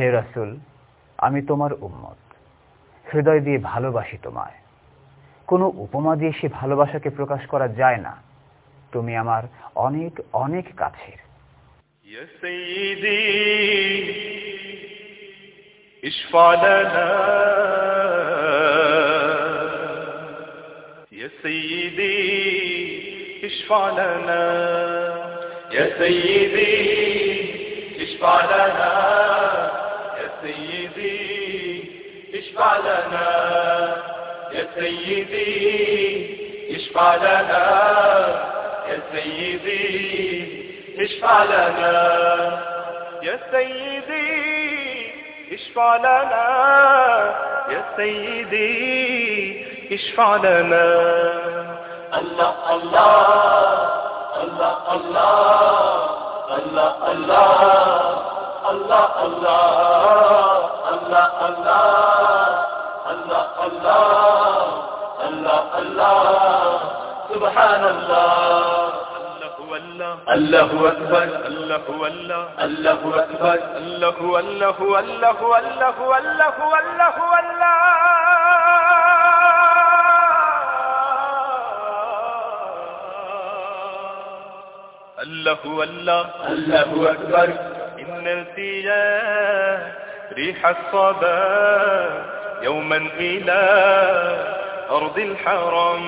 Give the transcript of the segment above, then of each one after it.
হে রাসুল, আমি তোমার উম্মত। হৃদয় দিয়ে ভালোবাসি তোমায়। কোনো উপমা দিয়ে সে ভালোবাসাকে প্রকাশ করা যায় না। তুমি আমার অনেক অনেক কাছের। ইসফালানা ইয়া সাইয়্যিদি ইসফালানা سيدي اشفع لنا يا سيدي اشفع لنا يا سيدي اشفع لنا يا سيدي اشفع لنا الله الله الله الله الله الله الله الله الله الله الله الله الله سبحان الله الله أكبر الله والله الله أكبر الله والله والله والله والله والله الله والله الله أكبر إن ارتياح ريح الصبا يوما إلى أرض الحرم.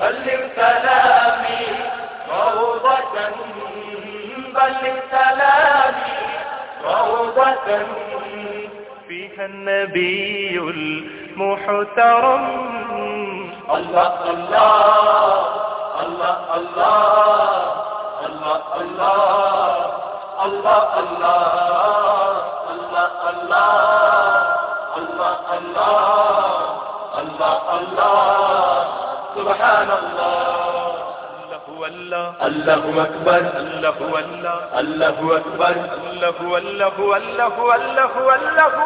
بلغ سلامي روضة بلغ سلامي روضة فيها النبي المحترم. الله الله الله الله الله الله الله الله سبحان الله. الله الله أكبر. الله والله. الله أكبر. الله والله. والله. والله والله.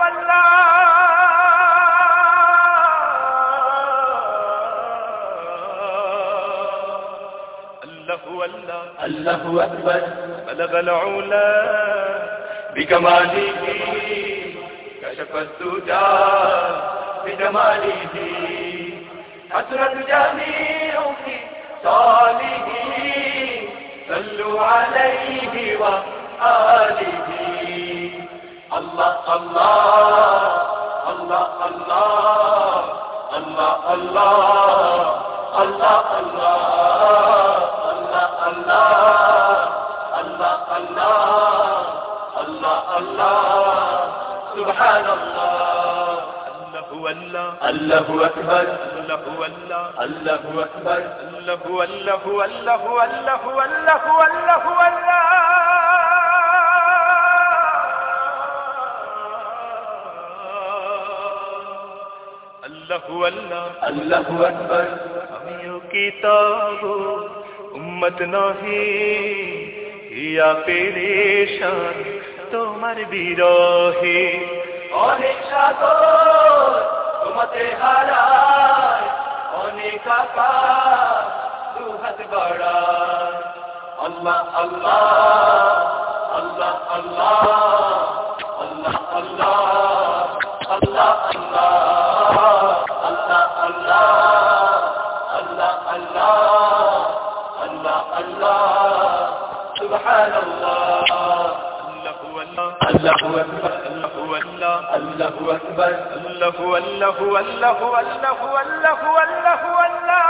والله. الله الله أكبر. بلغ العلا بكماله. كشف السجى بجماله. حسرة جميع صالح صلوا عليه وآله الله الله الله الله الله الله الله الله الله الله الله الله الله سبحان الله الله الله أكبر اللہ اللہ اللہ اکبر اللہ اللہ امت نہیں یا پیریشان بھی رہے اور ہارا ہونے کا تو حد بڑا اللہ اللہ اللہ اللہ اللہ اللہ اللہ اللہ اللہ اللہ اللہ اللہ اللہ سبحان اللہ اللہ اللہ আল্লাহ আল্লাহু আকবার আল্লাহু আল্লাহু আল্লাহু আল্লাহু আল্লাহু আল্লাহু আল্লাহ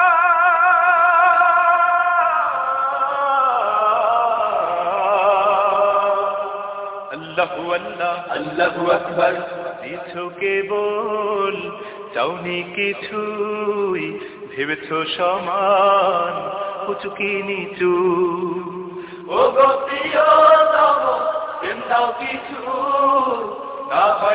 আল্লাহু আল্লাহ আল্লাহু আকবার দিছো কেবল চাউনি কিছুই ভেবেছ সমান উঁচু কি নিচু ও গো প্রিয় দাও কিছু